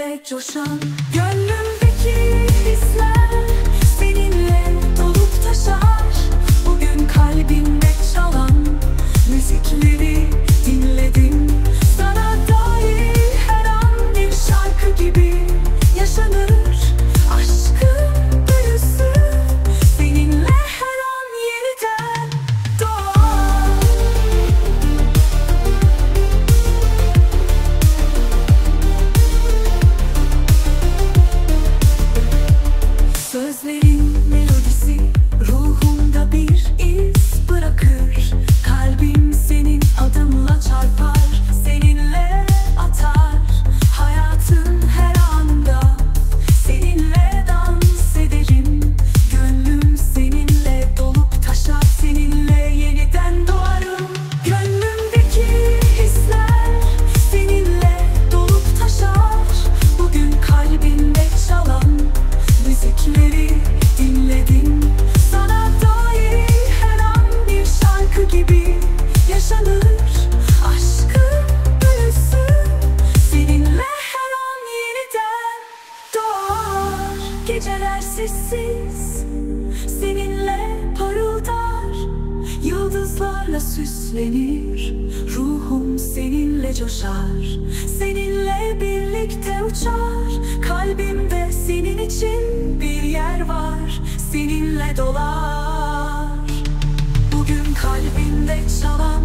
ile coşan Gönlümdeki hisler. Süslenir. Ruhum seninle coşar Seninle birlikte uçar. Kalbimde senin için bir yer var Seninle dolar. Bugün kalbimde çalan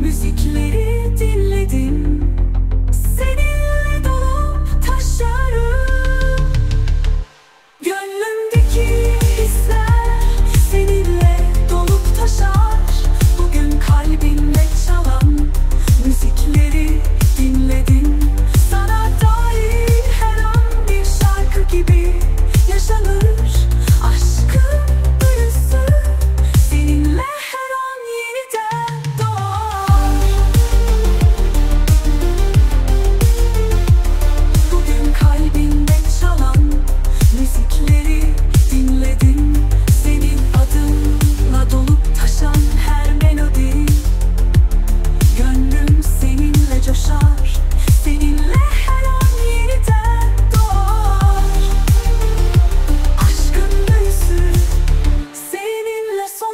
Müzikleri dinledim.